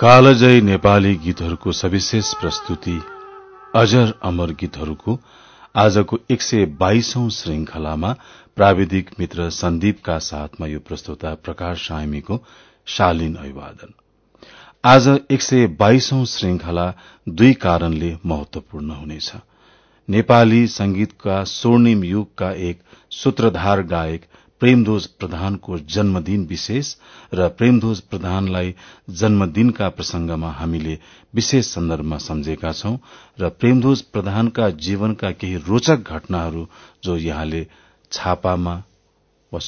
कालजय नेपाली गीतहरूको सविशेष प्रस्तुति अजर अमर गीतहरूको आजको एक सय बाइसौं श्रृंखलामा प्राविधिक मित्र सन्दीपका साथमा यो प्रस्तुता प्रकाश सामीको शालीन अभिवादन। आज एक सय बाइसौं श्रृंखला दुई कारणले महत्वपूर्ण हुनेछ। नेपाली संगीतका स्वर्णिम युगका एक सूत्रधार गायक प्रेमध्वज प्रधानको जन्मदिन विशेष र प्रेमध्वज प्रधानलाई जन्मदिनका प्रसंगमा हामीले विशेष सन्दर्भमा सम्झेका छौं र प्रेमध्वज प्रधानका जीवनका केही रोचक घटनाहरू जो यहाँले छापामा वा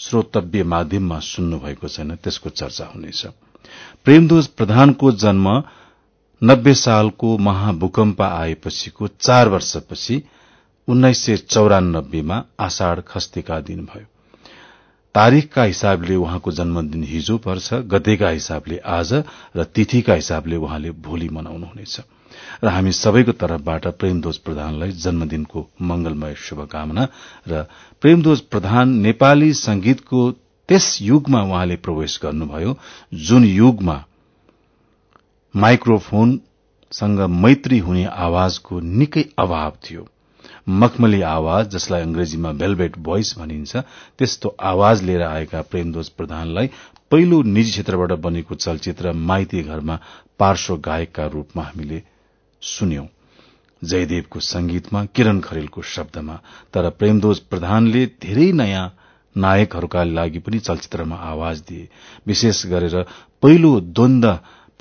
श्रोतव्य माध्यममा सुन्नुभएको छैन त्यसको चर्चा हुनेछ। प्रेमध्वज प्रधानको जन्म नब्बे सालको महाभूकम्प आएपछिको चार वर्षपछि उन्नाइस सय चौरानब्बेमा आषाढ़ खस्तीका दिन भयो। तारीकका हिसाबले उहाँको जन्मदिन हिजो पर्छ गतेका हिसाबले आज र तिथिका हिसाबले उहाँले भोलि मनाउनुहुनेछ। र हामी सबैको तर्फबाट प्रेमध्वज प्रधानलाई जन्मदिनको मंगलमय शुभकामना र प्रेमध्वज प्रधान नेपाली संगीतको त्यस युगमा उहाँले प्रवेश गर्नुभयो जुन युगमा माइक्रोफोनसँग मैत्री हुने आवाजको निकै अभाव थियो। मखमली आवाज जसलाई अंग्रेजीमा भेलभेट भोइस भनिन्छ त्यस्तो आवाज लिएर आएका प्रेमध्वज प्रधानलाई पहिलो निजी क्षेत्रबाट बनेको चलचित्र माइती घरमा पार्श्व गायकका रूपमा हामीले सुन्यौं। जयदेवको संगीतमा किरण खरेलको शब्दमा तर प्रेमध्वज प्रधानले धेरै नयाँ नायकहरूका लागि पनि चलचित्रमा आवाज दिए। विशेष गरेर पहिलो द्वन्द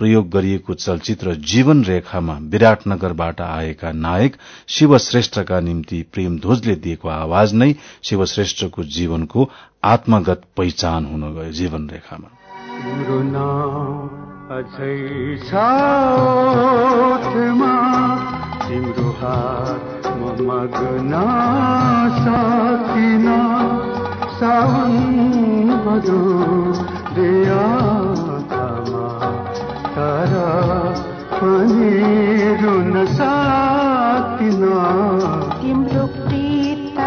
प्रयोग गरिएको चलचित्र जीवन रेखामा विराटनगरबाट आएका नायक शिव श्रेष्ठका निम्ति प्रेम ध्वजले दिएको आवाज नै शिव श्रेष्ठको जीवनको आत्मगत पहिचान हुन गयो जीवन रेखामा। तर पनि रुन सकिन तिम्रो प्रीत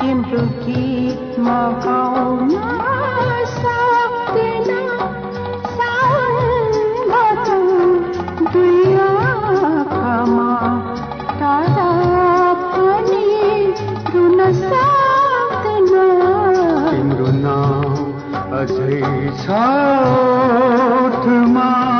तिम्रो गीत म गाउन अझै छ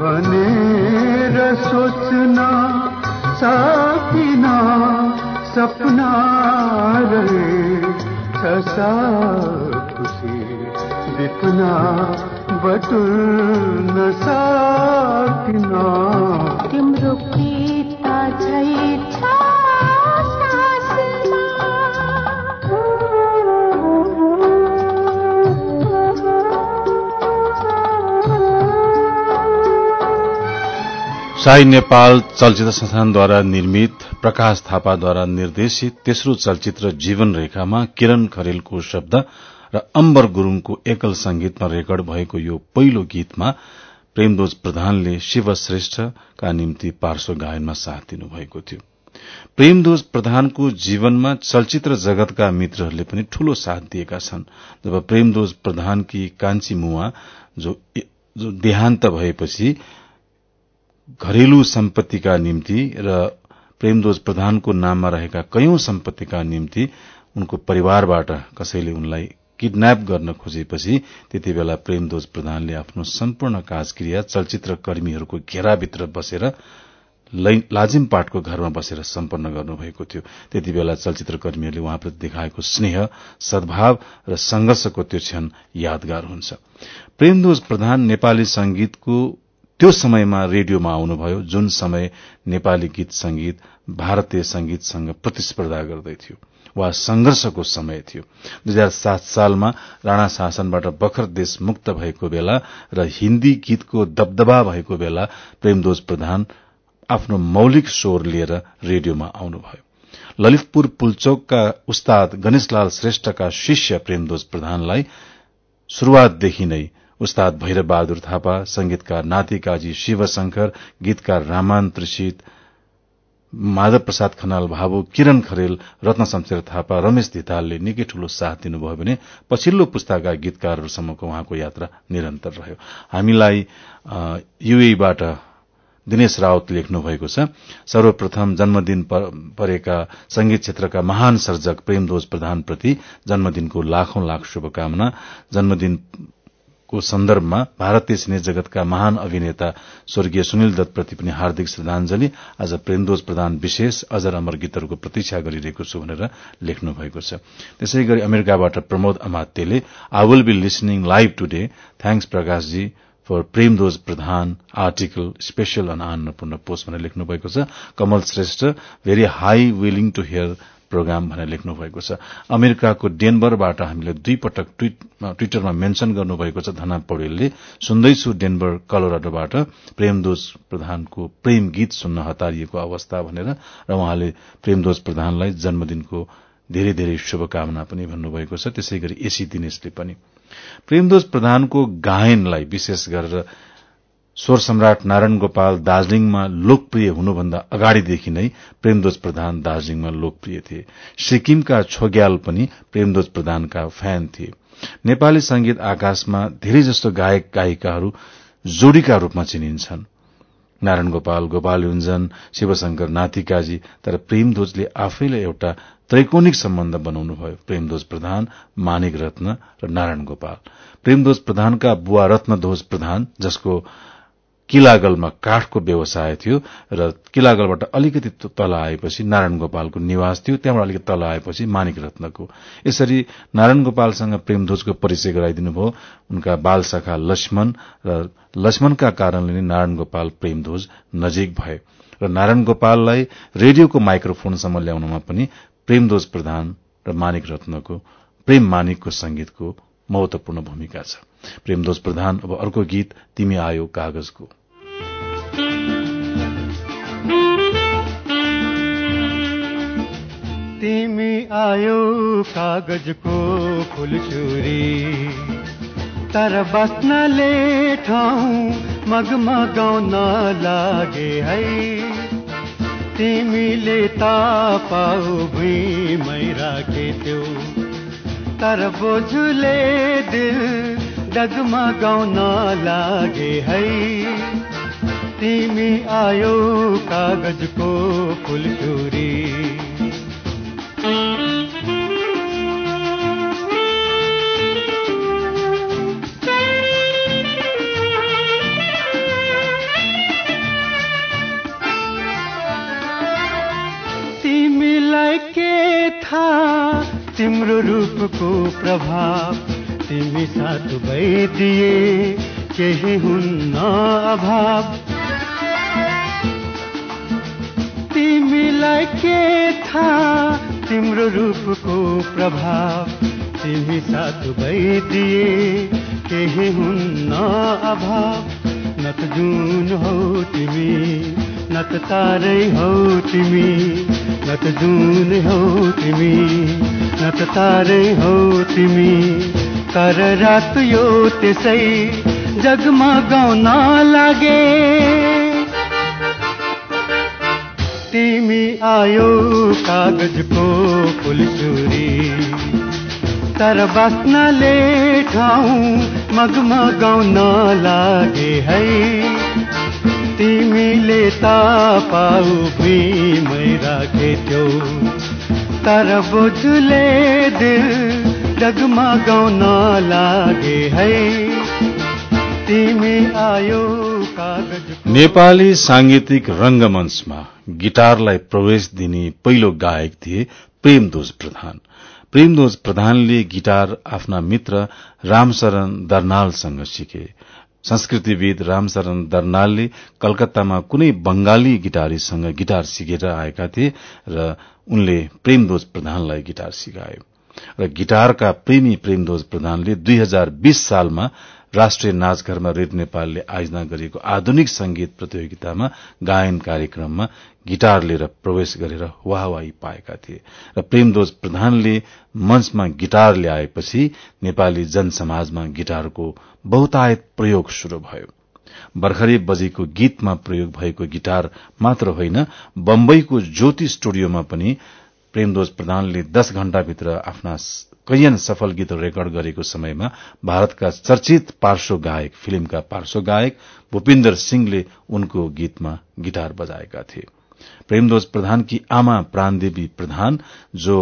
भनेर सोच्न सकिन सपना रहेछ खुसी बित्न बटुल्न सकिन तिम्रो पिता छै साई नेपाल चलचित्र संस्थानद्वारा निर्मित प्रकाश थापाद्वारा निर्देशित तेस्रो चलचित्र जीवन रेखामा किरण खरेलको शब्द र अम्बर गुरूङको एकल संगीतमा रेकर्ड भएको यो पहिलो गीतमा प्रेमदोज प्रधानले शिव श्रेष्ठका निम्ति पार्श्व गायनमा साथ दिनुभएको थियो। प्रेमदोज प्रधानको जीवनमा चलचित्र जगतका मित्रहरूले पनि ठूलो साथ दिएका छन्। जब प्रेमदोज प्रधानकी कान्छी मुवा जो, देहान्त भएपछि घरेलु सम्पत्तिका निम्ति र प्रेमदोज प्रधानको नाममा रहेका कैयौं सम्पत्तिका निम्ति उनको परिवारबाट कसैले उनलाई किडन्याप गर्न खोजेपछि त्यति बेला प्रेमदोज प्रधानले आफ्नो सम्पूर्ण काजक्रिया चलचित्र कर्मीहरूको घेराभित्र बसेर लाजिम पाटको घरमा बसेर सम्पन्न गर्नुभएको थियो। त्यति बेला चलचित्र कर्मीहरूले उहाँप्रति देखाएको स्नेह सद्भाव र संघर्षको त्यो क्षण यादगार हुन्छ। प्रेमदोज प्रधान नेपाली संगीतको त्यो समयमा रेडियोमा आउनुभयो जुन समय नेपाली गीत संगीत भारतीय संगीतसँग प्रतिस्पर्धा गर्दै थियो वा संघर्षको समय थियो। दुई हजार सात सालमा राणा शासनबाट बखर देश मुक्त भएको बेला र हिन्दी गीतको दबदबा भएको बेला प्रेमदोज प्रधान आफ्नो मौलिक स्वर लिएर रेडियोमा आउनुभयो। ललितपुर पुलचोकका उस्ताद गणेशलाल श्रेष्ठका शिष्य प्रेमदोज प्रधानलाई शुरूआतदेखि नै उस्ताद भैरव बहादुर थापा संगीतकार नाति काजी शिवशंकर गीतकार रामान त्रिषित माधव प्रसाद खनाल भावु किरण खरेल रत्न शमशेर थापा रमेश धितालले निकै ठूलो साथ दिनुभयो भने पछिल्लो पुस्ताका गीतकारहरूसम्मको उहाँको यात्रा निरन्तर रह्यो। हामीलाई युएबाट दिनेश रावत लेख्नु भएको छ सर्वप्रथम जन्मदिन परेका संगीत क्षेत्रका महान सर्जक प्रेमदोज प्रधानप्रति जन्मदिनको लाखौं लाख शुभकामना। जन्मदिन को सन्दर्भमा भारतीय सिने जगतका महान अभिनेता स्वर्गीय सुनिल दत्तप्रति पनि हार्दिक श्रद्धांजलि आज प्रेमदोज प्रधान विशेष अजर अमर गीतहरूको प्रतीक्षा गरिरहेको छु भनेर लेख्नु भएको छ। त्यसै गरी अमेरिकाबाट Pramod अमात्यले I will be listening live today thanks Prakashji for Premdoj Pradhan article special on Annapurna Post भनेर लेख्नु भएको छ। Kamal Shrestha very high willing to hear programme भनेर लेख्नु भएको छ। अमेरिकाको डेनबरबाट हामीले दुई पटक ट्विटरमा मेन्शन गर्नुभएको छ धना पौडेलले। सुन्दैछु डेनबर कलोराडोबाट। प्रेमदोज प्रधानको प्रेम गीत सुन्न हतारिएको अवस्था भनेर र उहाँले प्रेमदोज प्रधानलाई जन्मदिनको धेरै धेरै शुभकामना पनि भन्नुभएको छ। त्यसै गरी एसी दिनेशले पनि। प्रेमदोज प्रधानको गायनलाई विशेष गरेर स्वर सम्राट नारायण गोपाल दार्जीलिङमा लोकप्रिय हुनुभन्दा अगाडिदेखि नै प्रेमदोज प्रधान दार्जीलिङमा लोकप्रिय थिए। सिक्किमका छोग्याल पनि प्रेमदोज प्रधानका फ्यान थिए। नेपाली संगीत आकाशमा धेरै जस्तो गायक गायिकाहरू जोड़ीका रूपमा चिनिन्छन्। नारायण गोपाल गोपाल युञ्जन शिवशंकर नातिकाजी तर प्रेमध्वजले आफैलाई एउटा त्रैकोणिक सम्बन्ध बनाउनुभयो। प्रेमध्वज प्रधान मानिक रत्न र नारायण गोपाल। प्रेमध्वज प्रधानका बुवा रत्नध्वज प्रधान जसको किलागलमा काठको व्यवसाय थियो र किलागलबाट अलिकति तल आएपछि नारायण गोपालको निवास थियो त्यहाँबाट अलिकति तल आएपछि मानिक रत्नको यसरी नारायण गोपालसँग प्रेमध्वजको परिचय गराइदिनुभयो। उनका बाल लक्ष्मण र लक्ष्मणका कारणले नै नारायण गोपाल प्रेमध्वज नजिक भए र नारायण गोपाललाई रेडियोको माइक्रोफोनसम्म ल्याउनमा पनि प्रेमध्वज प्रधान र मानिक रत्नको प्रेम मानिकको संगीतको महत्वपूर्ण भूमिका छ। प्रेमध्वज प्रधान अब अर्को गीत तिमी आयो कागजको। आयो कागजको फुलचुरी तर बस्नले ठाउँ मगमगाउन लागे है। तिमीले ता पाउ भुइँमै राखेथ्यौ तर बोझुले दिल डगमा डगमगाउन लागे है। तिमी आयो कागज़ को कागजको फुलचुरी थाहा तिम्रो रूपको प्रभाव। तिमी साथ भइदिए केही हुन्न अभाव। तिमीलाई के थाहा तिम्रो रूपको प्रभाव। तिमी साथ भइदिए केही हुन्न अभाव। न त जुन हौ तिमी न त तारै हौ तिमी। न त जुन हौ तिमी न त तारै हौ तिमी, तर रात यो त्यसै जगमा गाउन लागे। तिमी आयो कागजको फुलचुरी, तर बस्नले ठाउँ मगमगाउन लागे है। तिमीले त पाउ भुइँमै राखेथ्यौ। तर बोजुले दिल डगमगाउन लागे है। तिमी आयो नेपाली सांगीतिक रंगमञ्चमा गिटारलाई प्रवेश दिने पहिलो गायक थिए प्रेमदोज प्रधान। प्रेमदोज प्रधानले गिटार आफ्ना मित्र रामशरण दर्नालसँग सिके। संस्कृतिविद रामशरण दर्नालले कलकत्तामा कुनै बंगाली गिटारिस्टसँग गिटार सिकेर आएका थिए र उनले प्रेमदोज प्रधानलाई गिटार सिकायो। र गिटारका प्रेमी प्रेमदोज प्रधानले दुई हजार बीस सालमा राष्ट्रिय नाचघरमा रेड नेपालले आयोजना गरिएको आधुनिक संगीत प्रतियोगितामा गायन कार्यक्रममा गिटार लिएर प्रवेश गरेर वाहवाही पाएका थिए र प्रेमदोज प्रधानले मंचमा गिटार ल्याएपछि नेपाली जनसमाजमा गिटारको बहुतायत प्रयोग शुरू भयो। भर्खरै बजेको गीतमा प्रयोग भएको गिटार मात्र होइन बम्बईको ज्योति स्टुडियोमा पनि प्रेमदोज प्रधानले दश घण्टाभित्र आफ्ना कैयन सफल गीतहरू रेकर्ड गरेको समयमा भारतका चर्चित पार्श्व गायक फिल्मका पार्श्व गायक भूपिन्दर सिंहले उनको गीतमा गिटार बजाएका थिए। प्रेमदोज प्रधानकी आमा प्राणदेवी प्रधान जो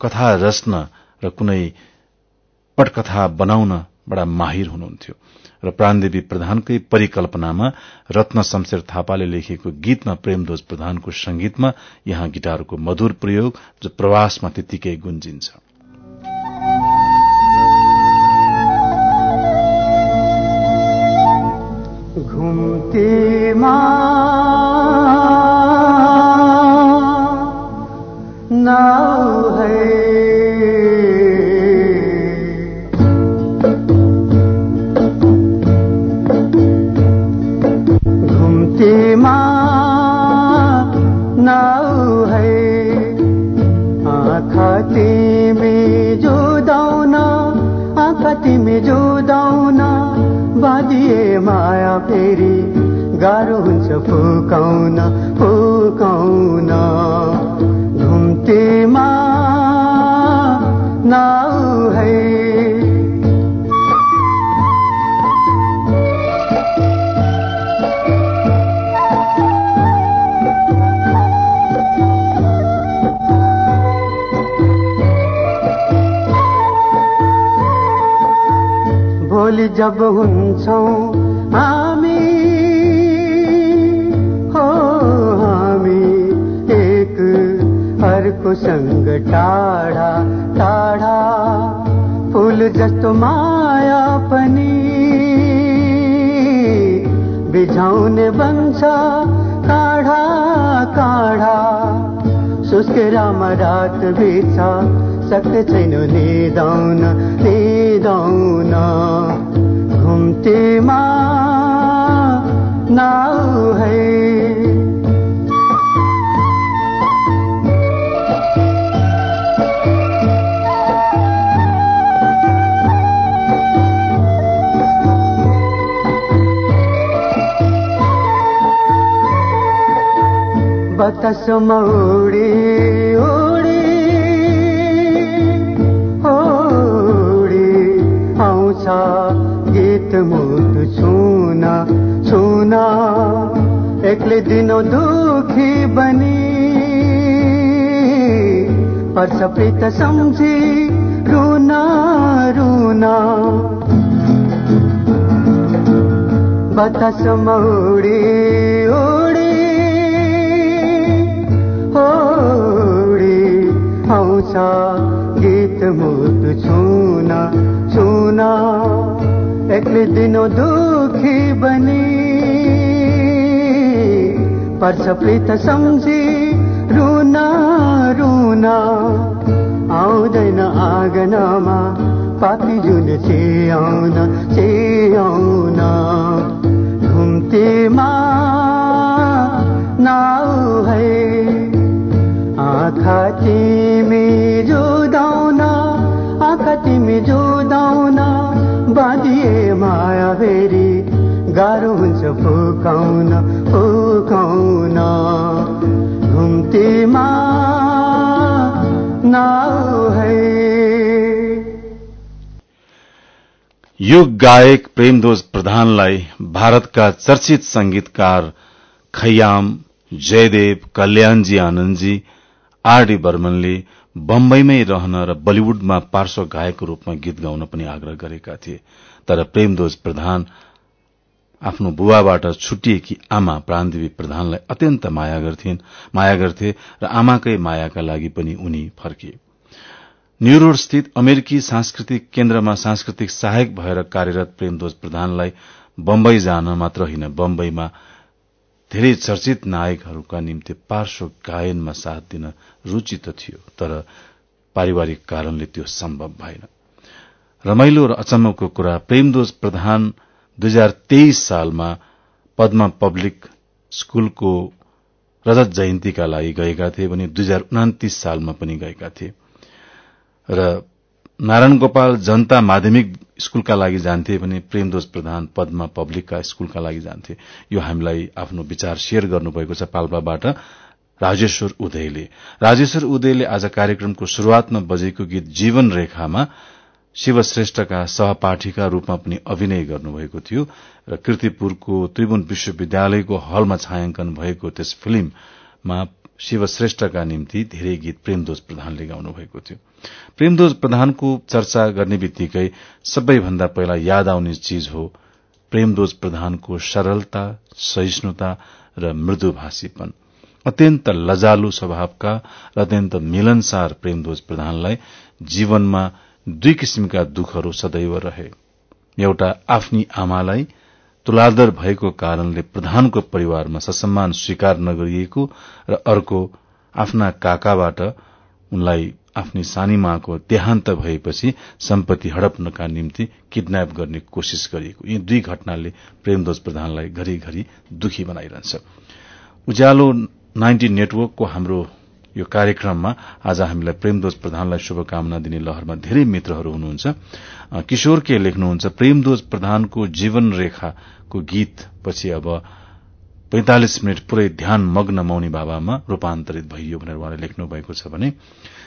कथा रच्न र कुनै पटकथा बनाउन बडा माहिर हुनुहुन्थ्यो। र प्राणदेवी प्रधानकै परिकल्पनामा रत्न शमशेर थापाले लेखेको गीतमा प्रेमदोज प्रधानको संगीतमा यहाँ गिटारको मधुर प्रयोग जो प्रवासमा त्यत्तिकै गुन्जिन्छ। घुमती माँ नाव है। माया फेरि गाह्रो हुन्छ फुकाउन फुकाउन। घुम्तीमा नाउ है। जब हुन्छौँ अर्कोसँग टाढा टाढा। फुल जस्तो माया पनि बिझाउने बन्छ काढा काढा। सुस्केरामा रात बिछ सक्ने छैन निदाउन निदाउन घुम्तीमा नाउ है। बतास मौडी उडी। उडी आउँछ गीत मुटु छुना छुना। एक्लै दिन दुखी बनी। पर्छ प्रीत सम्झी रुना रुना। बतास मौडी उडी आउँछ गीत मुटु छुना छुना एक्लै दिन दुखी बनी। पर्छ प्रीत सम्झी रुना रुना आउँदैन आँगनमा पापी जुन चियाउन चियाउन घुम्तीमा नाउ है। आँखा तिमी जुदाउन आँखा तिमी जुदाउन बाँधिए माया फेरि गाह्रो हुन्छ फुकाउन फुकाउन। है। यो गायक प्रेमदोज प्रधानलाई भारतका चर्चित संगीतकार खयाम जयदेव कल्याणजी आनन्दजी आरडी बर्मनले बम्बईमै रहन र बलिउडमा पार्श्व गायकको रूपमा गीत गाउन पनि आग्रह गरेका थिए। तर प्रेमदोज प्रधान आफ्नो बुवाबाट छुटिएकी आमा प्राणदेवी प्रधानलाई अत्यन्त माया गर्थिन् माया गर्थे र आमाकै मायाका लागि पनि उनी फर्किए न्यूरोड स्थित अमेरिकी सांस्कृतिक केन्द्रमा सांस्कृतिक सहायक भएर कार्यरत प्रेमदोज प्रधानलाई बम्बई जान मात्र होइन बम्बईमा धेरै चर्चित नायकहरूका निम्ति पार्श्व गायनमा साथ दिन रूचि त थियो तर पारिवारिक कारणले त्यो सम्भव भएन। रमाइलो र अचम्मको कुरा प्रेमदोज प्रधान दुई हजार तेइस सालमा पद्मा पब्लिक स्कूलको रजत जयन्तीका लागि गएका थिए भने दुई हजार उनातिस सालमा पनि गएका थिए। र नारायण गोपाल जनता माध्यमिक स्कूलका लागि जान्थे भने प्रेमदोज प्रधान पद्मा पब्लिकका स्कूलका लागि जान्थे। यो हामीलाई आफ्नो विचार शेयर गर्नुभएको छ पाल्पाबाट राजेश्वर उदयले। राजेश्वर उदयले आज कार्यक्रमको शुरूआतमा बजेको गीत जीवन रेखामा शिव श्रेष्ठका सहपाठीका रूपमा पनि अभिनय गर्नुभएको थियो र किर्तिपुरको त्रिभुवन विश्वविद्यालयको हलमा छायाङ्कन भएको त्यस फिल्ममा शिव श्रेष्ठका निम्ति धेरै गीत प्रेमदोज प्रधानले गाउनु भएको थियो। प्रेमदोज प्रधानको चर्चा गर्ने बित्तिकै सबैभन्दा पहिला याद आउने चीज हो प्रेमदोज प्रधानको सरलता सहिष्णुता र मृदुभाषीपन। अत्यन्त लजालु स्वभावका र अत्यन्त मिलनसार प्रेमदोज प्रधानलाई जीवनमा दुई किसिमका दुःखहरू सदैव रहे। एउटा आफ्नी आमालाई तुलादर भएको कारणले प्रधानको परिवारमा ससम्मान स्वीकार नगरिएको र अर्को आफ्ना काकाबाट उनलाई आफ्नी सानी माको देहान्त भएपछि सम्पत्ति हडप्नका निम्ति किडन्याप गर्ने कोशिश गरिएको। यी दुई घटनाले प्रेमदोज प्रधानलाई घरिघरि दुखी बनाइरहन्छ। उज्यालो नाइन्टी नेटवर्कको हाम्रो यो कार्यक्रममा आज हामीलाई प्रेमदोज प्रधानलाई शुभकामना दिने लहरमा धेरै मित्रहरू हुनुहुन्छ। किशोर के लेख्नुहुन्छ प्रेमदोज प्रधानको जीवन रेखाको गीत पछि अब पैंतालिस मिनट पुरै ध्यान मग्न मौनी बाबामा रूपान्तरित भइयो भनेर उहाँले लेख्नु भएको छ भने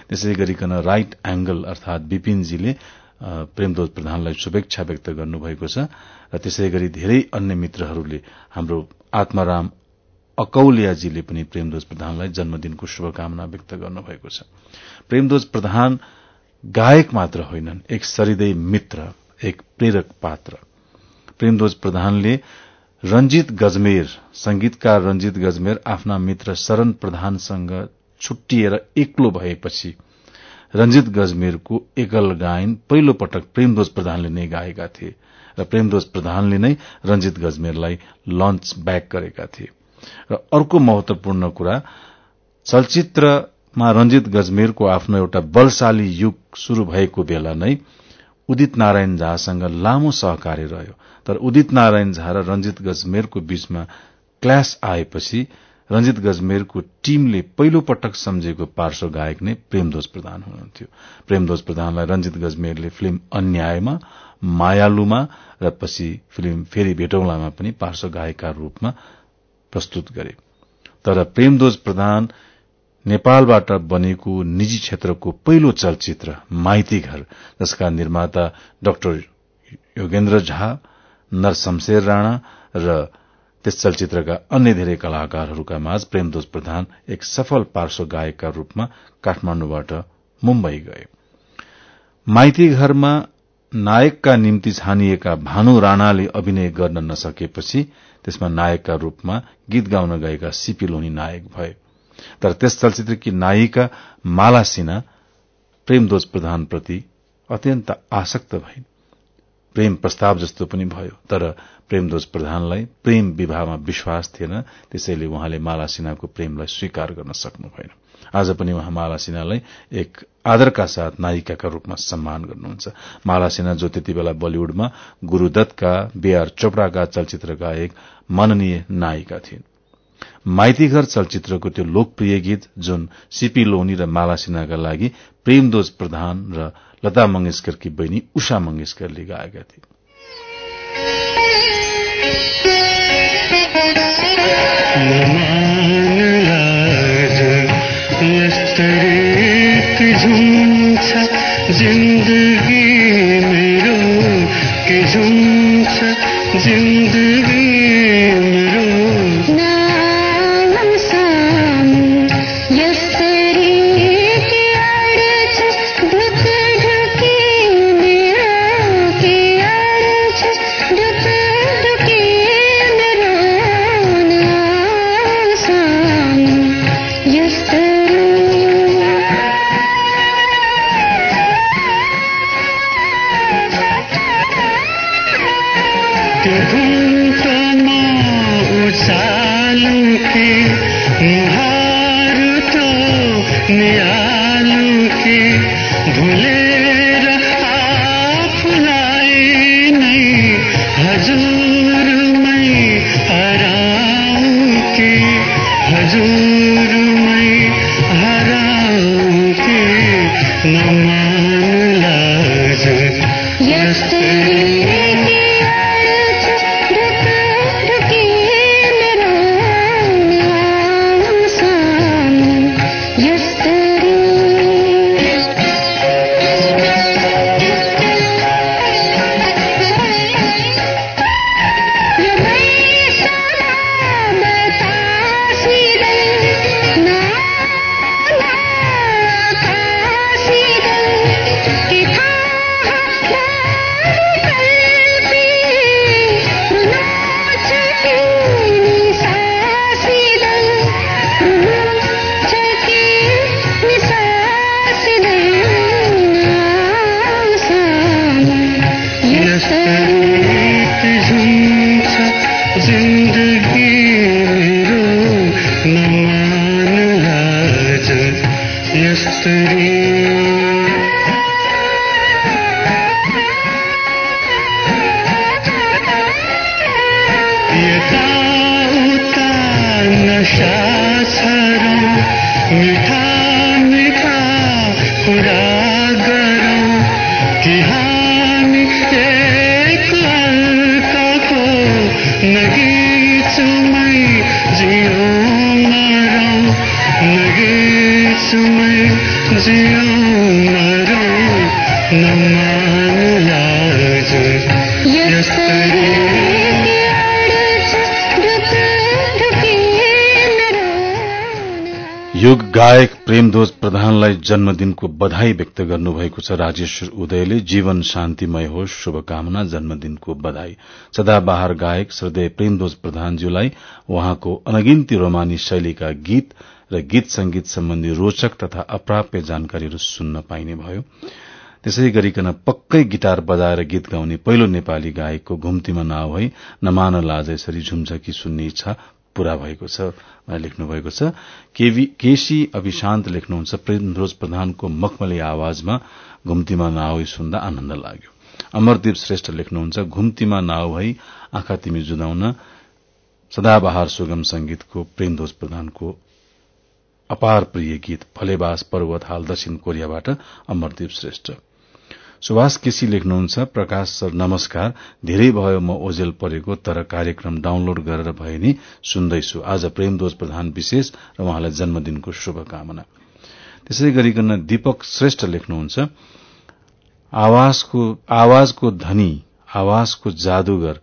त्यसै गरिकन राइट एंगल अर्थात विपिनजीले प्रेमदोज प्रधानलाई शुभेच्छा व्यक्त गर्नुभएको छ र त्यसै गरी धेरै अन्य मित्रहरूले हाम्रो आत्माराम अकौलियाजीले पनि प्रेमदोज प्रधानलाई जन्मदिनको शुभकामना व्यक्त गर्नुभएको छ। प्रेमदोज प्रधान गायक मात्र होइनन् एक सरिदय मित्र एक प्रेरक पात्र। प्रेमदोज प्रधानले रंजित गजमेर संगीतकार रंजित गजमेर आफ्ना मित्र शरण प्रधानसँग छुट्टिएर एक्लो भएपछि रंजित गजमेरको एकल गायन पहिलो पटक प्रेमदोज प्रधानले नै गाएका थिए र प्रेमदोज प्रधानले नै रंजित गजमेरलाई लन्च ब्याक गरेका थिए। र अर्को महत्वपूर्ण कुरा चलचित्रमा रंजित गजमेरको आफ्नो एउटा बलशाली युग शुरू भएको बेला नै उदित नारायण झासँग लामो सहकार्य रह्यो। तर उदित नारायण झा र रंजित गजमेरको बीचमा क्ल्यास आएपछि रंजित गजमेरको टीमले पहिलो पटक सम्झेको पार्श्व गायक नै प्रेमदोज प्रधान हुनुहुन्थ्यो। प्रेमदोज प्रधानलाई रंजित गजमेरले फिल्म अन्यायमा मायालुमा र पछि फिल्म फेरि भेटौलामा पनि पार्श्व गायकका रूपमा प्रस्तुत गरे। तर प्रेमदोज प्रधान नेपालबाट बनेको निजी क्षेत्रको पहिलो चलचित्र माइती घर जसका निर्माता डाक्टर योगेन्द्र झा नरशमशेर राणा र त्यस चलचित्रका अन्य धेरै कलाकारहरूका माझ प्रेमदोज प्रधान एक सफल पार्श्व गायकका रूपमा काठमाण्डुबाट मुम्बई गए। माइती घरमा नायकका निम्ति छानिएका भानु राणाले अभिनय गर्न नसकेपछि त्यसमा नायकका रूपमा गीत गाउन गएका सीपी लोनी नायक भए। तर त्यस चलचित्रकी नायिका माला सिन्हा प्रेमदोज प्रधानप्रति अत्यन्त आसक्त भइन्। प्रेम प्रस्ताव जस्तो पनि भयो तर प्रेमदोज प्रधानलाई प्रेम विवाहमा विश्वास थिएन त्यसैले उहाँले माला सिन्हाको प्रेमलाई स्वीकार गर्न सक्नु भएन। आज पनि उहाँ माला सिन्हालाई एक आदरका साथ नायिकाका रूपमा सम्मान गर्नुहुन्छ। माला सिन्हा जो त्यति बेला बलिउडमा गुरूदत्तका बीआर चोपड़ाका चलचित्रका एक माननीय नायिका थिइन्। माइतीघर चलचित्रको त्यो लोकप्रिय गीत जुन सीपी लोनी र माला सिन्हाका लागि प्रेमदोज प्रधान र लता मंगेशकरकी बहिनी उषा मंगेशकरले गाएका थिए ज़िंदगी में रो के झुमसा ज़िंदगी प्रधानलाई जन्मदिनको बधाई व्यक्त गर्नुभएको छ। राजेश्वर उदयले जीवन शान्तिमय होस् शुभकामना जन्मदिनको बधाई। सदाबहार गायक श्रद्धेय प्रेमध्वज प्रधानज्यूलाई उहाँको अनगिन्ती रोमानी शैलीका गीत र गीत संगीत सम्बन्धी रोचक तथा अप्राप्य जानकारीहरू सुन्न पाइने भयो। त्यसै गरिकन पक्कै गिटार बजाएर गीत गाउने पहिलो नेपाली गायकको घुम्तीमा नाव है। नमान लाज यसरी झुम्झकी सुन्ने इच्छा पूरा भएको छ भनेर लेख्नु भएको छ केसी अभिशान्त लेख्नुहुन्छ प्रेमध्वज प्रधानको मखमली आवाजमा घुम्तीमा नाव सुन्दा आनन्द लाग्यो। अमरदीप श्रेष्ठ लेख्नुहुन्छ घुम्तीमा नाव है आँखा तिमी जुदाउन सदाबहार सुगम संगीतको प्रेमध्वज प्रधानको अपार प्रिय गीत फलेबास पर्वत हाल दक्षिण कोरियाबाट अमरदीप श्रेष्ठ। सुभाष केसी लेख्नुहुन्छ प्रकाश सर नमस्कार धेरै भयो म ओजेल परेको तर कार्यक्रम डाउनलोड गरेर भए नि सुन्दैछु। आज प्रेमध्वज प्रधान विशेष र उहाँलाई जन्मदिनको शुभकामना। त्यसै गरिकन दीपक श्रेष्ठ लेख्नुहुन्छ आवाजको धनी आवाजको जादूगर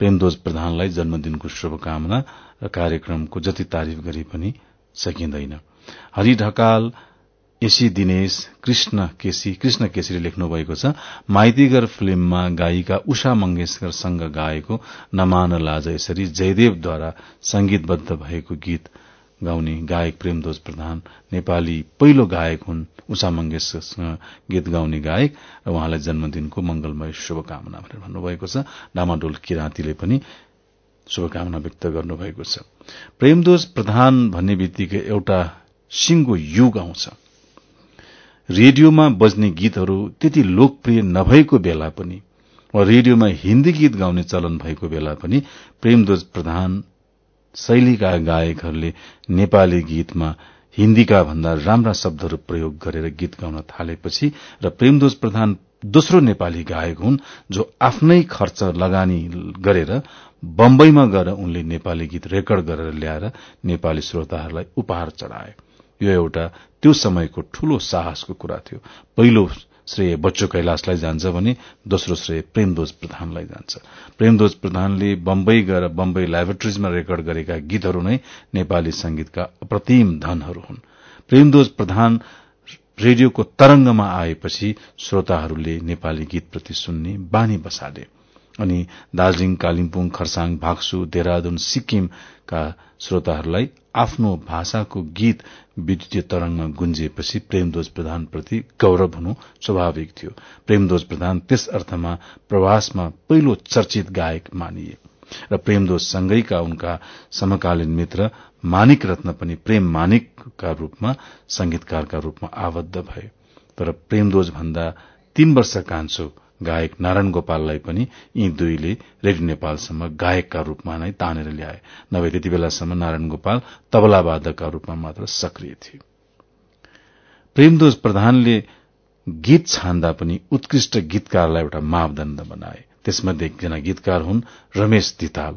प्रेमध्वज प्रधानलाई जन्मदिनको शुभकामना र कार्यक्रमको जति तारिफ गरे पनि सकिँदैन। हरि ढकाल एसी दिनेश कृष्ण केसी कृष्ण केसीले लेख्नु भएको छ। माइतीगर फिल्ममा गायिका उषा मंगेशकरसँग गाएको नमान लाज यसरी जयदेवद्वारा संगीतबद्ध भएको गीत गाउने गायक प्रेमध्वज प्रधान नेपाली पहिलो गायक हुन् उषा मंगेशकरसँग गीत गाउने गायक। र उहाँलाई जन्मदिनको मंगलमय शुभकामना भनेर भन्नुभएको छ। डामाडोल किराँतीले पनि शुभकामना व्यक्त गर्नुभएको छ। प्रेमध्वज प्रधान भन्ने बित्तिकै एउटा सिंगो युग आउँछ। रेडियोमा बज्ने गीतहरू त्यति लोकप्रिय नभएको बेला पनि वा रेडियोमा हिन्दी गीत गाउने चलन भएको बेला पनि प्रेमध्वज प्रधान शैलीका गायकहरूले नेपाली गीतमा हिन्दीका भन्दा राम्रा शब्दहरू प्रयोग गरेर गीत गाउन थालेपछि र प्रेमध्वज प्रधान दोस्रो नेपाली गायक हुन् जो आफ्नै खर्च लगानी गरेर बम्बईमा गएर उनले नेपाली गीत रेकर्ड गरेर ल्याएर नेपाली श्रोताहरूलाई उपहार चढ़ाए। यो एउटा त्यो समयको ठूलो साहसको कुरा थियो। पहिलो श्रेय बच्चो कैलाशलाई जान्छ भने दोस्रो श्रेय प्रेमदोज प्रधानलाई जान्छ। प्रेमदोज प्रधानले बम्बई गएर बम्बई ल्याबोरेटरीजमा रेकर्ड गरेका गीतहरू नै नेपाली संगीतका अप्रतिम धनहरू हुन्। प्रेमदोज प्रधान रेडियोको तरंगमा आएपछि श्रोताहरूले नेपाली गीतप्रति सुन्ने बानी बसाले। अनि दार्जीलिङ कालिम्पोङ खरसाङ भाग्सु देहरादून सिक्किमका श्रोताहरूलाई आफ्नो भाषाको गीत विद्युतीय तरंगमा गुन्जिएपछि प्रेमदोज प्रधानप्रति गौरव हुनु स्वाभाविक थियो। प्रेमदोज प्रधान त्यस अर्थमा प्रवासमा पहिलो चर्चित गायक मानिए र प्रेमदोज सँगैका उनका समकालीन मित्र मानिक रत्न पनि प्रेम मानिकका रूपमा संगीतकारका रूपमा आबद्ध भए। तर प्रेमदोज भन्दा तीन वर्ष कान्छो गायक नारायण गोपाललाई पनि यी दुईले रेडियो नेपालसम्म गायकका रूपमा नै तानेर ल्याए। नभए त्यति बेलासम्म नारायण गोपाल तबलावादकका रूपमा मात्र सक्रिय थिए। प्रेमदोज प्रधानले गीत छान्दा पनि उत्कृष्ट गीतकारलाई एउटा मापदण्ड बनाए। त्यसमध्ये एकजना गीतकार हुन् रमेश दिताल।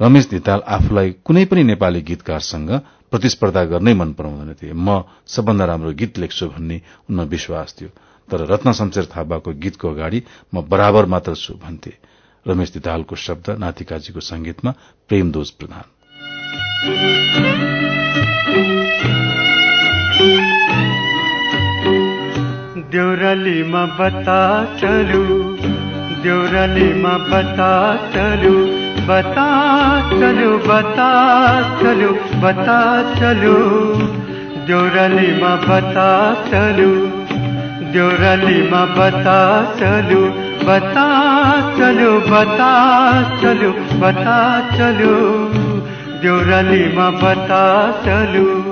रमेश दिताल आफूलाई कुनै पनि नेपाली गीतकारसँग प्रतिस्पर्धा गर्नै मन पराउँदैनथे म सबभन्दा राम्रो गीत लेख्छु भन्ने उनमा विश्वास थियो। तर रत्न शमशेर थापाको गीतको अगाडि म बराबर मात्र छु भन्थे। रमेश दितालको शब्द नातिकाजीको संगीतमा प्रेमदोज प्रधान। देउरालीमा बता चलु देउरालीमा बता चलु बता चलु बता चलु बता चलु। देउरालीमा बता चलु। देउरालीमा बता चलु बता चलु बता चलु बता चलु। देउरालीमा बता चलु।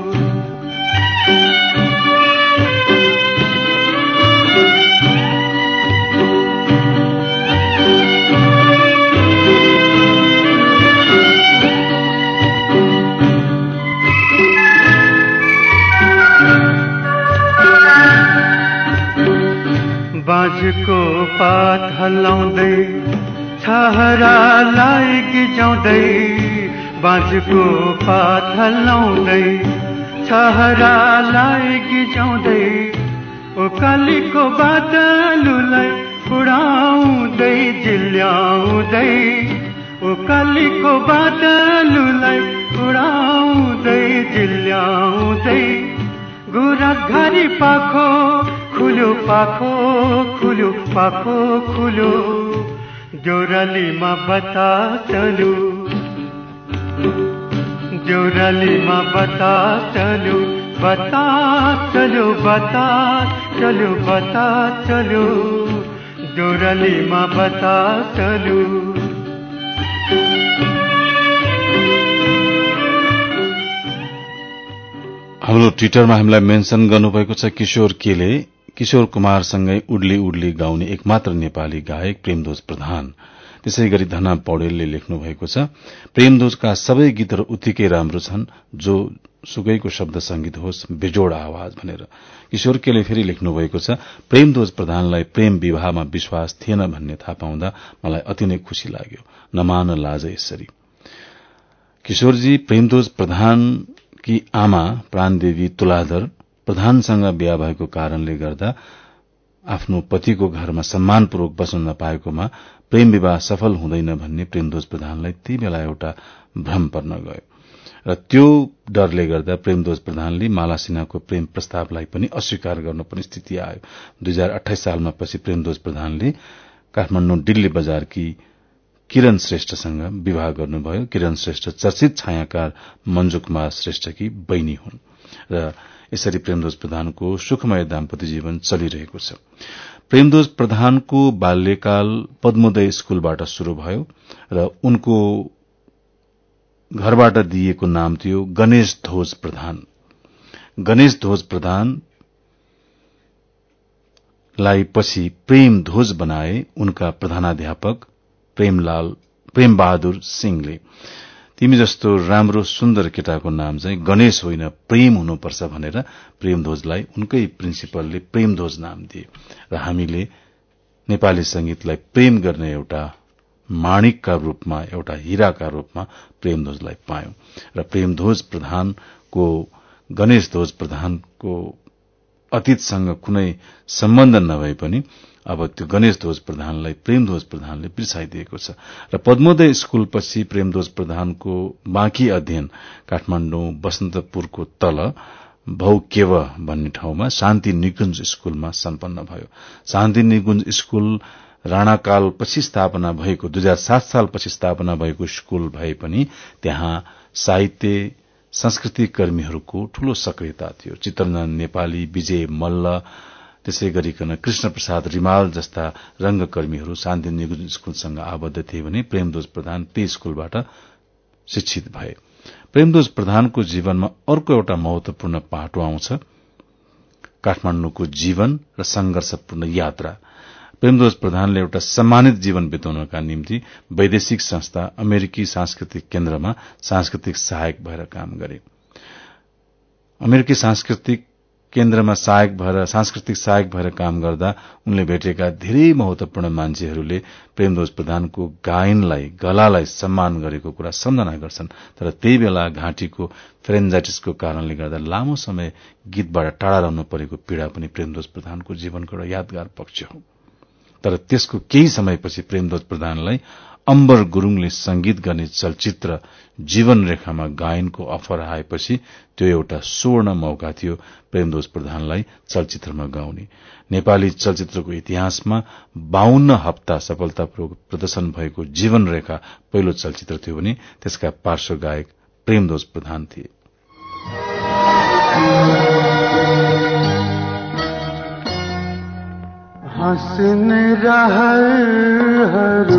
हल्लाउँदै छहरालाई गिजाउँदै बाँझको पात हल्लाउँदै छहरालाई गिजाउँदै उकालीको बादलुलाई उडाउँदै जिल्याउँदै उकालीको बादलुलाई उडाउँदै जिल्याउँदै गुराँस घरी पाखो खुल्यो पाखो खुल्यो पाखो खुल्यो। देउरालीमा बता चलु। देउरालीमा बता चलु बता चलु बता चलु बता चलु। देउरालीमा बता चलु। हाम्रो ट्विटरमा हामीलाई मेन्सन गर्नुभएको छ किशोर केले। किशोर कुमारसँगै उडली उडली गाउने एकमात्र नेपाली गायक प्रेमदोज प्रधान। त्यसै गरी धना पौडेलले लेख्नु भएको छ प्रेमदोजका सबै गीतहरू उत्तिकै राम्रो छन् जो सुगैको शब्द संगीत होस् बेजोड आवाज भनेर। किशोर केले फेरि लेख्नु भएको छ प्रेमदोज प्रधानलाई प्रेम विवाहमा विश्वास थिएन भन्ने थाहा पाउँदा मलाई अति नै खुशी लाग्यो। नमान लाज यसरी। किशोरजी प्रेमदोज प्रधान कि आमा प्राणदेवी तुलाधर प्रधानसँग बिहा भएको कारणले गर्दा आफ्नो पतिको घरमा सम्मानपूर्वक बस्न नपाएकोमा प्रेम विवाह सफल हुँदैन भन्ने प्रेमदोज प्रधानलाई ती बेला एउटा भ्रम पर्न गयो। र त्यो डरले गर्दा प्रेमदोज प्रधानले माला सिन्हाको प्रेम प्रस्तावलाई पनि अस्वीकार गर्नुपर्ने स्थिति आयो। दुई हजार अठाइस सालमा पछि प्रेमदोज प्रधानले काठमाडौँ दिल्ली बजारकी किरण श्रेष्ठसँग विवाह गर्नुभयो। किरण श्रेष्ठ चर्चित छायाकार मञ्जु कुमार श्रेष्ठकी बहिनी हुन्। र यसरी प्रेमदोज प्रधानको सुखमय दाम्पत्य जीवन चलिरहेको छ। प्रेमदोज प्रधानको बाल्यकाल पद्मोदय स्कूलबाट शुरू भयो र उनको घरबाट दिइएको नाम थियो गणेश ध्वज प्रधान। गणेश ध्वज प्रधान लाई पछि प्रेम ध्वज बनाए उनका प्रधानाध्यापक प्रेमलाल प्रेम बहादुर सिंहले। तिमी जस्तो राम्रो सुन्दर केटाको नाम चाहिँ गणेश होइन प्रेम हुनुपर्छ भनेर प्रेमध्वजलाई उनकै प्रिन्सिपलले प्रेमध्वज नाम दिए। र हामीले नेपाली संगीतलाई प्रेम गर्ने एउटा माणिकका रूपमा एउटा हिराका रूपमा प्रेमध्वजलाई पायौं। र प्रेमध्वज प्रधानको गणेश ध्वज प्रधानको अतीतसँग कुनै सम्बन्ध नभए पनि अब त्यो गणेश ध्वज प्रधानलाई प्रेमध्वज प्रधानले बिर्साइदिएको छ। र पद्मोदय स्कूलपछि प्रेमध्वज प्रधानको बाँकी अध्ययन काठमाण्डु बसन्तपुरको तल भौकेव भन्ने ठाउँमा शान्ति निकुञ्ज स्कूलमा सम्पन्न भयो। शान्ति निकुञ्ज स्कूल राणाकालपछि स्थापना भएको दुई हजार सात सालपछि स्थापना भएको स्कूल भए पनि त्यहाँ साहित्य संस्कृति कर्मीहरूको ठूलो सक्रियता थियो। चित्तरञ्जन नेपाली विजय मल्ल त्यसै गरिकन कृष्ण प्रसाद रिमाल जस्ता रंगकर्मीहरू शान्ति निकुञ्ज स्कूलसँग आबद्ध थिए भने प्रेमध्वज प्रधान त्यही स्कूलबाट शिक्षित भए। प्रेमध्वज प्रधानको जीवनमा अर्को एउटा महत्वपूर्ण पाटो आउँछ। काठमाण्डुको जीवन र संघर्षपूर्ण यात्रा। प्रेमध्वज प्रधानले एउटा सम्मानित जीवन बिताउनका निम्ति वैदेशिक संस्था अमेरिकी सांस्कृतिक केन्द्रमा सांस्कृतिक सहायक भएर काम गरे। अमेरिकी सांस्कृतिक केन्द्रमा सहायक भएर सांस्कृतिक सहायक भएर काम गर्दा उनले भेटेका धेरै महत्वपूर्ण मान्छेहरूले प्रेमध्वज प्रधानको गायनलाई गलालाई सम्मान गरेको कुरा सम्झना गर्छन् तर त्यही बेला घाँटीको फेरेन्जाइटिसको कारणले गर्दा लामो समय गीतबाट टाढा रहनु परेको पीड़ा पनि प्रेमध्वज प्रधानको जीवनको एउटा यादगार पक्ष हो। तर त्यसको केही समयपछि प्रेमध्वज प्रधानलाई अम्बर गुरूङले संगीत गर्ने चलचित्र जीवन रेखामा गायनको अफर आएपछि त्यो एउटा स्वर्ण मौका थियो प्रेमध्वज प्रधानलाई चलचित्रमा गाउने। नेपाली चलचित्रको इतिहासमा बाहन्न हप्ता सफलतापूर्वक प्रदर्शन भएको जीवन रेखा पहिलो चलचित्र थियो भने त्यसका पार्श्व गायक प्रेमध्वज प्रधान थिए। हंसन रहहरू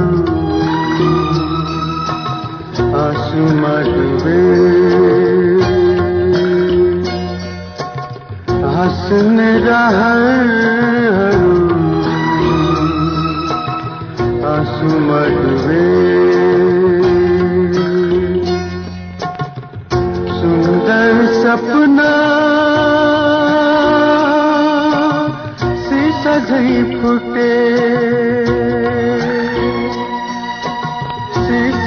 आँसुमा डुबे हंसन रहहरू आँसुमा डुबे सुन्दर सपना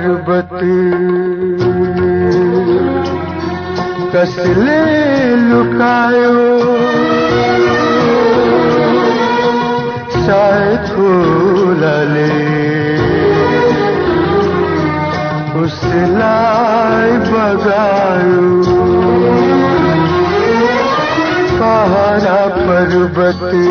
शरबत। कसले लुकायो। शायद खोला उस लाय बगायो। पहाड़ा पर्वत।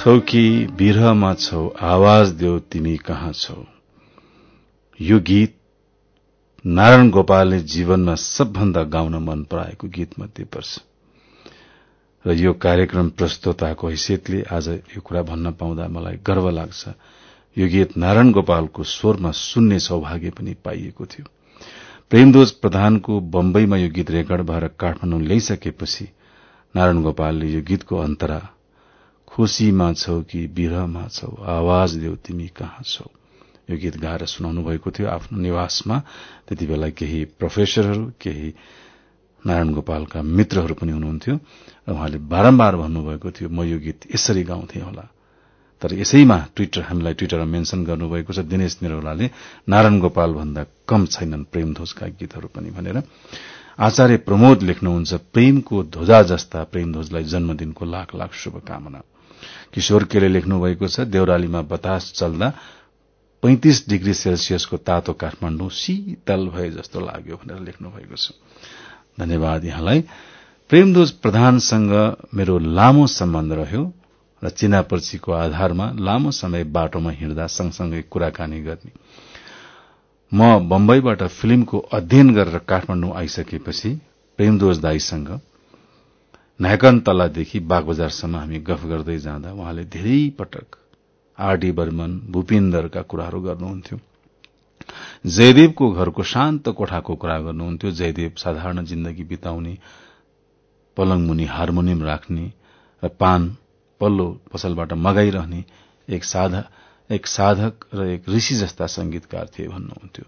छौ कि बिरहमा छौ आवाज देऊ तिमी कहाँ छौ? यो गीत नारायण गोपालले जीवनमा सबभन्दा गाउन मन पराएको गीत मध्ये पर्छ। र यो कार्यक्रम प्रस्तुताको हैसियतले आज यो कुरा भन्न पाउँदा मलाई गर्व लाग्छ। यो गीत नारायण गोपालको स्वरमा सुन्ने सौभाग्य पनि पाइएको थियो। प्रेमदोज प्रधानको बम्बईमा यो गीत रेकर्ड भएर काठमाडौँ ल्याइसकेपछि नारायण गोपालले यो गीतको अन्तरा खुशीमा छौ कि बिरहमा छौ? आवाज देऊ तिमी कहाँ छौ? यो गीत गाएर सुनाउनु भएको थियो आफ्नो निवासमा। त्यति बेला केही प्रोफेसरहरू केही नारायण गोपालका मित्रहरू पनि हुनुहुन्थ्यो र उहाँले बारम्बार भन्नुभएको थियो म यो गीत यसरी गाउँथे होला। तर यसैमा ट्विटर हामीलाई ट्विटरमा मेन्सन गर्नुभएको छ दिनेश निरौलाले नारायण गोपाल भन्दा कम छैनन् प्रेमध्वजका गीतहरू पनि। भनेर आचार्य प्रमोद लेख्नुहुन्छ प्रेमको ध्वजा जस्ता प्रेमध्वजलाई जन्मदिनको लाख लाख शुभकामना। किशोर केले लेख्नु भएको छ देउरालीमा बतास चल्दा पैंतिस डिग्री सेल्सियसको तातो काठमाण्डु शीतल भए जस्तो लाग्यो भनेर लेख्नु भएको छ। धन्यवाद यहाँलाई। प्रेमदोज प्रधानसँग मेरो लामो सम्बन्ध रह्यो र चिनापर्चीको आधारमा लामो समय बाटोमा हिँड्दा सँगसँगै कुराकानी गर्ने। म बम्बईबाट फिल्मको अध्ययन गरेर काठमाडौँ आइसकेपछि प्रेमदोज दाईसँग नायकन तलादेखि बागबजारसम्म हामी गफ गर्दै जाँदा उहाँले धेरै पटक आरडी बर्मन भूपिन्दरका कुराहरू गर्नुहुन्थ्यो। जयदेवको घरको शान्त कोठाको कुरा गर्नुहुन्थ्यो। जयदेव साधारण जिन्दगी बिताउने पलङ मुनि हार्मोनियम राख्ने र पान पल्लो पसलबाट मगाइरहने एक साधा एक साधक र एक ऋषि जस्ता संगीतकार थिए भन्नुहुन्थ्यो।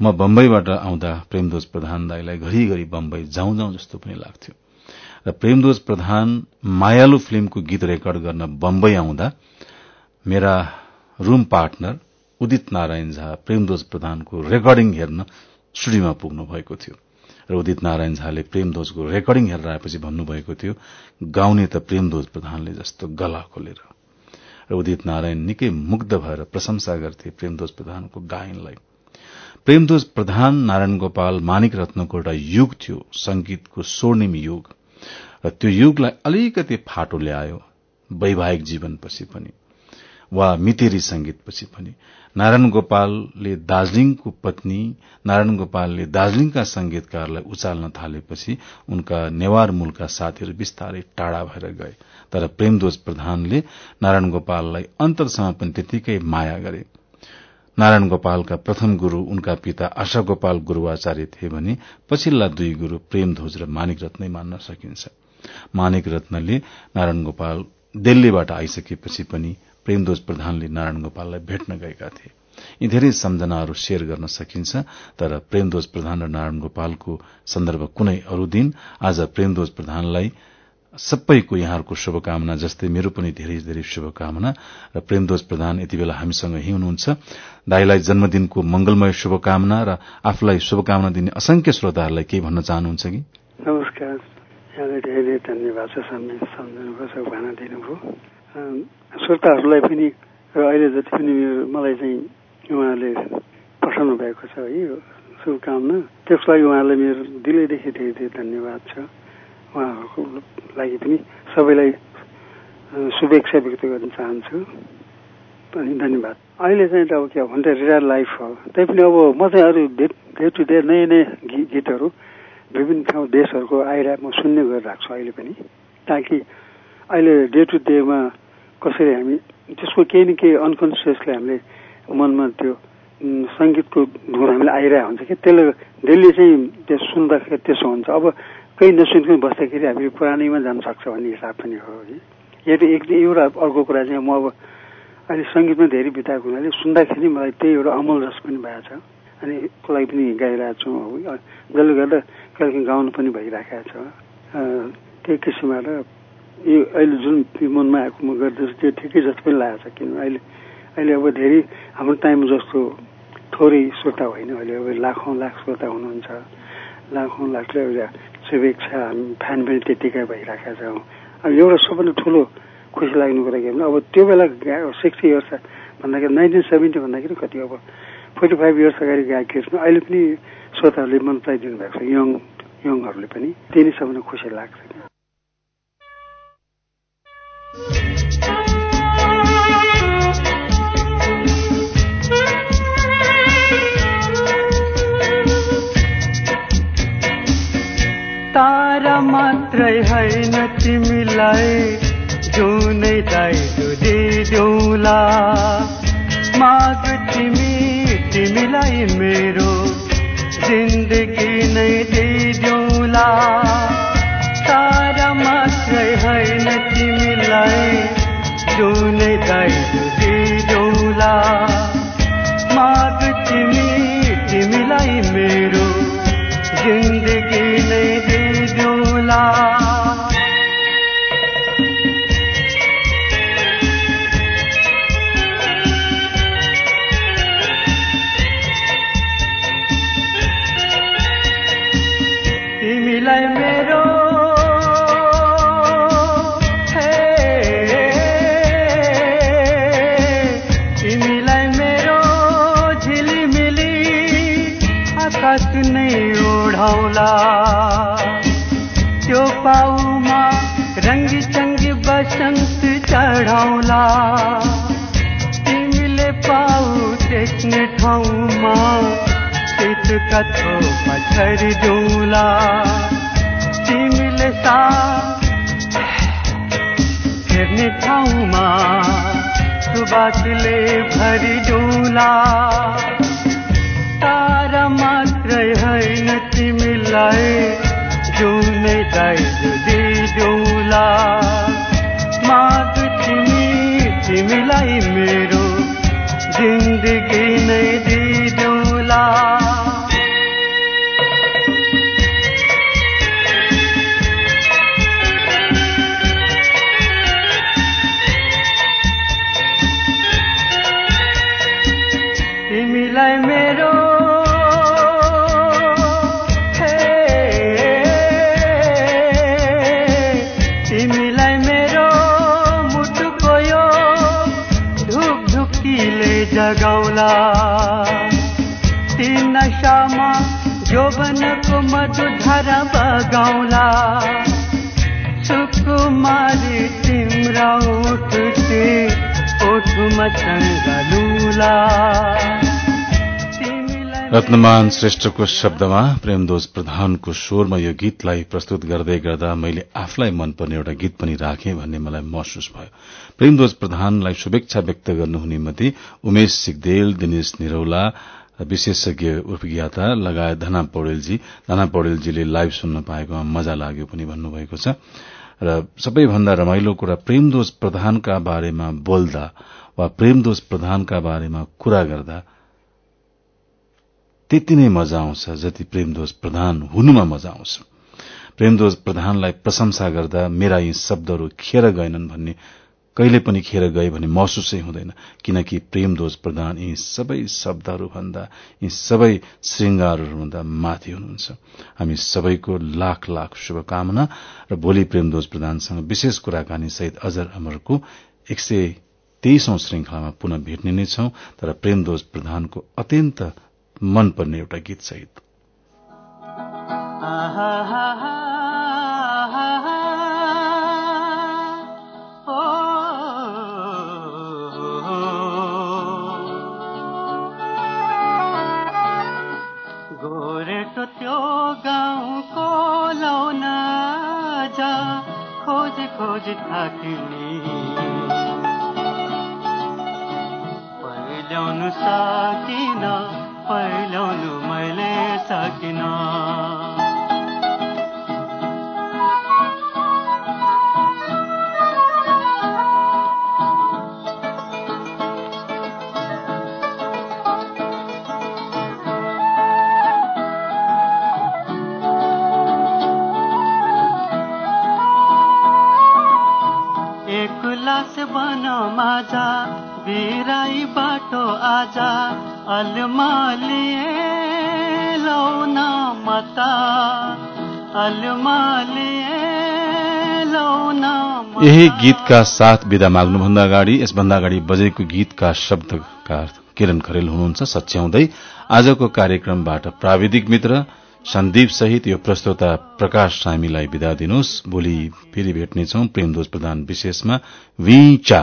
म बम्बईबाट आउँदा प्रेमदोज प्रधान दाईलाई घरिघरि बम्बई जाउँ जाउँ जस्तो पनि लाग्थ्यो। र प्रेमदोज प्रधान मायालु फिल्मको गीत रेकर्ड गर्न बम्बई आउँदा मेरा रूम पार्टनर उदित नारायण झा प्रेमदोज प्रधानको रेकर्डिङ हेर्न स्टुडियोमा पुग्नु भएको थियो। र उदित नारायण झाले प्रेमध्वजको रेकर्डिङ हेरेर आएपछि भन्नुभएको थियो गाउने त प्रेमध्वज प्रधानले जस्तो गला खोलेर र उदित नारायण निकै मुग्ध भएर प्रशंसा गर्थे प्रेमध्वज प्रधानको गायनलाई। प्रेमध्वज प्रधान नारायण गोपाल मानिक रत्नको एउटा युग थियो संगीतको स्वर्णिम युग। र त्यो युगलाई अलिकति फाटो ल्यायो वैवाहिक जीवनपछि पनि वा मितेरी संगीतपछि पनि। नारायण गोपालले दार्जीलिङको पत्नी नारायण गोपालले दार्जीलिङका संगीतकारलाई उचाल्न थालेपछि उनका नेवार मूलका साथीहरू विस्तारै टाढा भएर गए। तर प्रेमध्वज प्रधानले नारायण गोपाललाई अन्तरसम्म पनि त्यतिकै माया गरे। नारायण गोपालका प्रथम गुरू उनका पिता आशा गोपाल गुरूवाचार्य थिए भने पछिल्ला दुई गुरू प्रेमध्वज र मानिक रत्नै मान्न सकिन्छ। मानिक रत्नले नारायण गोपाल दिल्लीबाट आइसकेपछि पनि प्रेमध्वज प्रधानले नारायण गोपाललाई भेट्न गएका थिए। यी धेरै सम्झनाहरू शेयर गर्न सकिन्छ तर प्रेमध्वज प्रधान र नारायण गोपालको सन्दर्भ कुनै अरू दिन। आज प्रेमध्वज प्रधानलाई सबैको यहाँहरूको शुभकामना जस्तै मेरो पनि धेरै धेरै शुभकामना। र प्रेमध्वज प्रधान यति बेला हामीसँग यही हुनुहुन्छ दाईलाई जन्मदिनको मंगलमय शुभकामना र आफूलाई शुभकामना दिने असंख्य श्रोताहरूलाई केही भन्न चाहनुहुन्छ कि? नमस्कार। यहाँलाई धेरै धन्यवाद छ सम्झनुभयो शुभकामना दिनुभयो। श्रोताहरूलाई पनि र अहिले जति पनि मलाई चाहिँ उहाँले पठाउनु भएको छ है शुभकामना। त्यसको लागि उहाँलाई मेरो दिलैदेखि धेरै धेरै धन्यवाद छ। उहाँहरूको लागि पनि सबैलाई शुभेच्छा व्यक्त गर्न चाहन्छु। अनि धन्यवाद। अहिले चाहिँ अब के भन्छ रिटायर लाइफ हो। तैपनि अब म चाहिँ अरू डे टु डे नयाँ नयाँ गीतहरू विभिन्न ठाउँ देशहरूको आइरहेको म सुन्ने गरिरहेको छु अहिले पनि। ताकि अहिले डे टु डेमा कसरी हामी त्यसको केही न केही अनकन्सियसली हामीले मनमा त्यो सङ्गीतको धुन हामीले आइरहेको हुन्छ कि त्यसले डेली चाहिँ त्यो सुन्दाखेरि त्यसो हुन्छ। अब कहीँ नसुनिकन बस्दाखेरि हामी पुरानैमा जान सक्छ भन्ने हिसाब पनि हो है। यदि एक एउटा अर्को कुरा चाहिँ म अब अहिले सङ्गीतमा धेरै बिताएको हुनाले सुन्दाखेरि मलाई त्यही एउटा अमल रस पनि भएको छ अनि को लागि पनि गाइरहेको छु जसले गर्दा गाउनु पनि भइरहेको छ। त्यही किसिमबाट यो अहिले जुन मनमा आएको म गर्दैछु त्यो ठिकै जस्तो पनि लागेको छ किन अहिले अहिले अब धेरै हाम्रो टाइम जस्तो थोरै श्रोता होइन अहिले अब लाखौँ लाख श्रोता हुनुहुन्छ। लाखौँ लाख एउटा शुभेच्छा हामी फ्यान पनि त्यत्तिकै भइरहेका छौँ। अब एउटा सबैले ठुलो खुसी लाग्ने कुरा के भने अब त्यो बेला सिक्सटी इयर्स भन्दाखेरि नाइन्टिन सेभेन्टी भन्दाखेरि कति अब फोर्टी फाइभ इयर्स अगाडि गायकहरू अहिले पनि श्रोताहरूले मन पराइदिनु भएको छ यङ यङहरूले पनि। त्यही नै सबैलाई खुसी लाग्छ। तारा मात्रै होइन तिमीलाई जुनै दाइजो दिउला माग तिमी तिमीलाई मेरो जिन्दगी नै दिउला तारा मात्रै होइन तिमीलाई जुनै दाइजो दिउला माग तिमी तिमीलाई मेरो जिन्दगी नै दिउला ओढाउला त्यो पाउमा रङ्गी चङ्गी बसन्त चढाउला। तिमीले पाउ देख्ने ठाउँमा शीत कथो पछाडि जाउँला तिमीले सा हेर्ने ठाउँमा सुबासले भरि डुला तारा मात्रै होइन तिमीलाई जुनै दाइजो दिउला माग तिमी तिमीलाई मेरो जिन्दगी नै दिउला जगाउला ती नसामा जोबनको मधुधारा बगाउला। सुकुमारी तिम्रा उठते ओठमा चङ्गलुला रत्नमान श्रेष्ठको शब्दमा प्रेमदोज प्रधानको स्वरमा यो गीतलाई प्रस्तुत गर्दै गर्दा मैले आफूलाई मनपर्ने एउटा गीत पनि राखेँ भन्ने मलाई महसुस भयो। प्रेमदोज प्रधानलाई शुभेच्छा व्यक्त गर्नुहुने मध्ये उमेश सिगदेल दिनेश निरौला विशेषज्ञ उर्फज्ञाता लगायत धना पौडेलजी धना पौडेलजीले लाइभ सुन्न पाएकोमा मजा लाग्यो पनि भन्नुभएको छ। र सबैभन्दा रमाइलो कुरा प्रेमदोज प्रधानका बारेमा बोल्दा वा प्रेमदोज प्रधानका बारेमा कुरा गर्दा त्यति नै मजा आउँछ जति प्रेमदोज प्रधान हुनुमा मजा आउँछ। प्रेमदोज प्रधानलाई प्रशंसा गर्दा मेरा यी शब्दहरू खेर गएनन् भन्ने कहिले पनि खेर गए भने महसुसै हुँदैन। किनकि प्रेमदोज प्रधान यी सबै शब्दहरू भन्दा यी सबै श्रृंगारहरूभन्दा माथि हुनुहुन्छ। हामी सबैको लाख लाख शुभकामना र भोलि प्रेमदोज प्रधानसँग विशेष कुराकानी सहित अजर अमरको एक सय तेइसौं श्रृंखलामा पुनः भेट्ने नै छौं। तर प्रेमदोज प्रधानको अत्यन्त मनपर्ने एउटा गीत सहित। गोरेटो त्यो गाउँको लौना जा खोज खोज थाक्ने। पहिल्याउनु सकिन पहिल्याउनु मैले सकिन। बन माझा बिराई बाटो आजा। अलमालिए लौन मता अलमालिए लौन यही गीतका साथ विदा माग्नुभन्दा अगाडि यसभन्दा अगाडि बजेको गीतका शब्दकार किरण खरेल हुनुहुन्छ सच्याउँदै। आजको कार्यक्रमबाट प्राविधिक मित्र सन्दीप सहित यो प्रस्तोता प्रकाश सामीलाई विदा दिनुहोस्। भोलि फेरि भेट्नेछौ प्रेमदोज प्रधान विशेषमा। विचा